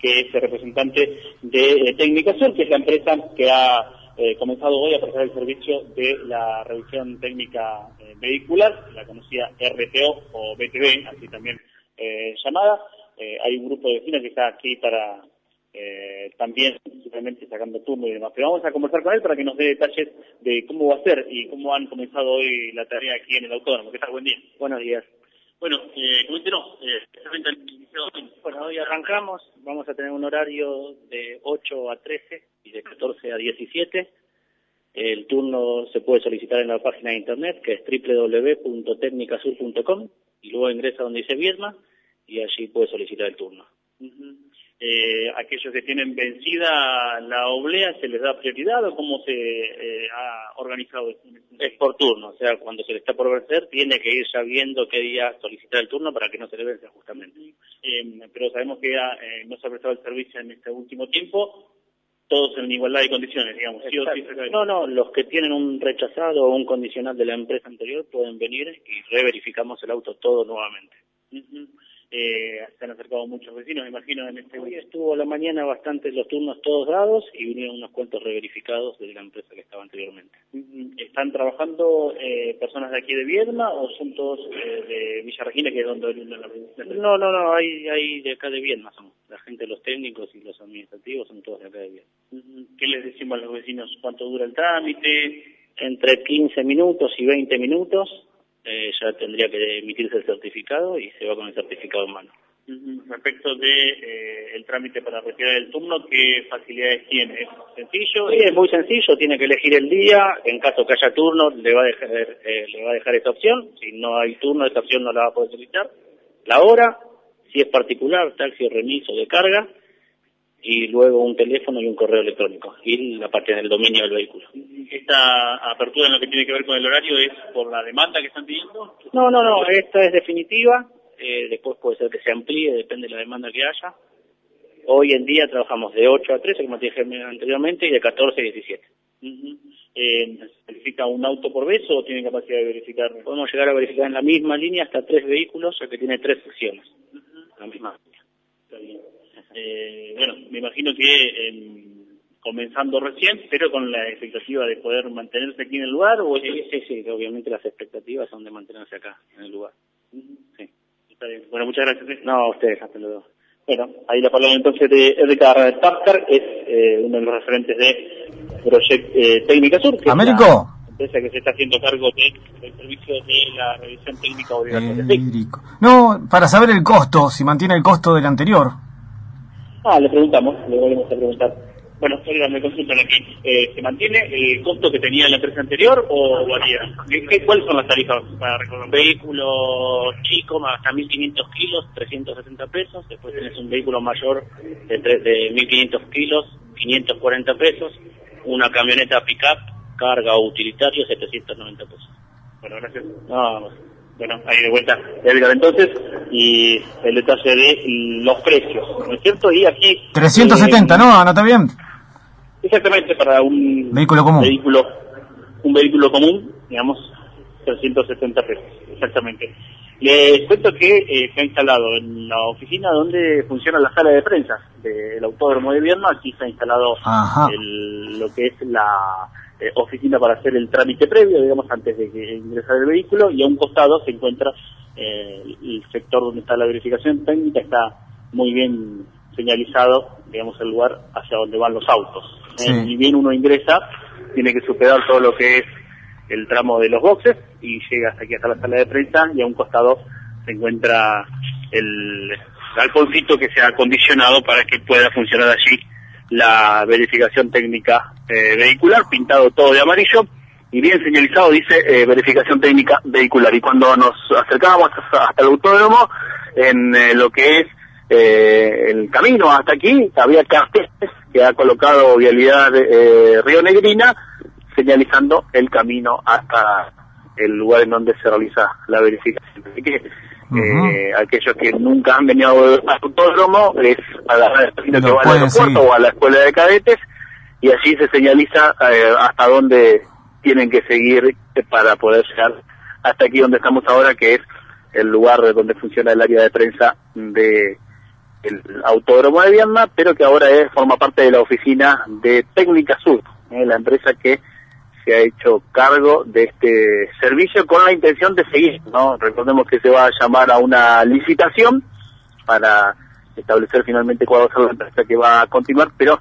Que es el representante de eh, Técnica Sur, que es la empresa que ha eh, comenzado hoy a prestar el servicio de la revisión técnica eh, vehicular, la conocida RTO o BTV, así también llamada. hay un grupo de vecinos que está aquí para también simplemente sacando turno y demás. Pero vamos a conversar con él para que nos dé detalles de cómo va a ser y cómo han comenzado hoy la tarea aquí en el autódromo. ¿Qué tal? Buen día. Buenos días. Bueno, eh, coméntenos, eh, bueno, hoy arrancamos, vamos a tener un horario de 8 a 13 y de 14 a 17. El turno se puede solicitar en la página de internet que es www.tecnicasur.com y luego ingresa donde dice Viedma y allí puede solicitar el turno eh, aquellos que tienen vencida la oblea se les da prioridad o cómo se eh, ha organizado? Es por turno, o sea, cuando se le está por vencer tiene que ir sabiendo qué día solicitar el turno para que no se le vence justamente. Eh, pero sabemos que eh, no se ha prestado el servicio en este último tiempo, todos en igualdad de condiciones, digamos. no, no, los que tienen un rechazado o un condicional de la empresa anterior pueden venir y reverificamos el auto todo nuevamente. Eh, se han acercado muchos vecinos, me imagino, en este Hoy estuvo la mañana bastante los turnos todos dados y vinieron unos cuantos reverificados de la empresa que estaba anteriormente. ¿Están trabajando eh, personas de aquí de Viedma o son todos eh, de Villa Regina, que es donde la No, no, no, hay, hay de acá de Viedma son. La gente, los técnicos y los administrativos son todos de acá de Viedma. ¿Qué les decimos a los vecinos? ¿Cuánto dura el trámite? Entre 15 minutos y 20 minutos eh, ya tendría que emitirse el certificado y se va con el certificado en mano. Respecto de eh, el trámite para retirar el turno, ¿qué facilidades tiene? ¿Es sencillo? Sí, es muy sencillo, tiene que elegir el día, en caso que haya turno le va a dejar, eh, le va a dejar esta opción, si no hay turno esta opción no la va a poder solicitar, la hora, si es particular, taxi, remiso de carga, y luego un teléfono y un correo electrónico y la parte del dominio del vehículo. ¿Esta apertura en lo que tiene que ver con el horario es por la demanda que están pidiendo? No, no, no, esta es definitiva, eh, después puede ser que se amplíe, depende de la demanda que haya. Hoy en día trabajamos de 8 a 13, como te dije anteriormente, y de 14 a 17. Eh, ¿Verifica un auto por vez o tiene capacidad de verificar? Podemos llegar a verificar en la misma línea hasta tres vehículos, ya que tiene tres secciones. La misma. Eh, bueno, me imagino que em, comenzando recién, pero con la expectativa de poder mantenerse aquí en el lugar. ¿o sí, sí, sí, obviamente las expectativas son de mantenerse acá, en el lugar. Sí. Está bien. Bueno, muchas gracias. ¿eh? No, a ustedes, hasta luego. Bueno, ahí la palabra entonces de Erika Tapcar, es eh, uno de los referentes de Project eh, Técnica Sur. ¿Américo? empresa que se está haciendo cargo del servicio de la revisión técnica obligatoria. No, para saber el costo, si mantiene el costo del anterior. Ah, le preguntamos, le volvemos a preguntar. Bueno, oiga, me consultan aquí. Eh, ¿Se mantiene el costo que tenía la empresa anterior o varía? ¿Qué, ¿Cuáles son las tarifas para recordar? Vehículo chico, hasta 1.500 kilos, 370 pesos. Después tenés un vehículo mayor de, de 1.500 kilos, 540 pesos. Una camioneta pick-up, carga o utilitario, 790 pesos. Bueno, gracias. No, bueno, ahí de vuelta, entonces, y el detalle de los precios, ¿no es cierto? Y aquí... 370, eh, ¿no? ¿Anota bien? Exactamente, para un vehículo común. Vehículo, un vehículo común, digamos, 370 pesos, exactamente. Les cuento que eh, se ha instalado en la oficina donde funciona la sala de prensa del Autódromo de Vierno, aquí se ha instalado lo que es la eh, oficina para hacer el trámite previo, digamos, antes de que ingresar el vehículo, y a un costado se encuentra eh, el sector donde está la verificación técnica, está muy bien señalizado, digamos, el lugar hacia donde van los autos. Eh, y bien uno ingresa, tiene que superar todo lo que es el tramo de los boxes y llega hasta aquí hasta la sala de prensa y a un costado se encuentra el galponcito que se ha acondicionado para que pueda funcionar allí la verificación técnica eh, vehicular, pintado todo de amarillo y bien señalizado dice eh, verificación técnica vehicular. Y cuando nos acercábamos hasta, el autódromo, en eh, lo que es el camino hasta aquí, había carteles que ha colocado Vialidad Río Negrina, señalizando el camino hasta el lugar en donde se realiza la verificación. Así que eh, aquellos que nunca han venido al autódromo es a la que va al aeropuerto o a la escuela de cadetes y allí se señaliza eh, hasta dónde tienen que seguir para poder llegar hasta aquí donde estamos ahora que es el lugar donde funciona el área de prensa de el autódromo de Viedma, pero que ahora es, forma parte de la oficina de Técnica Sur, ¿eh? la empresa que se ha hecho cargo de este servicio con la intención de seguir, ¿no? Recordemos que se va a llamar a una licitación para establecer finalmente cuál va a ser la empresa que va a continuar, pero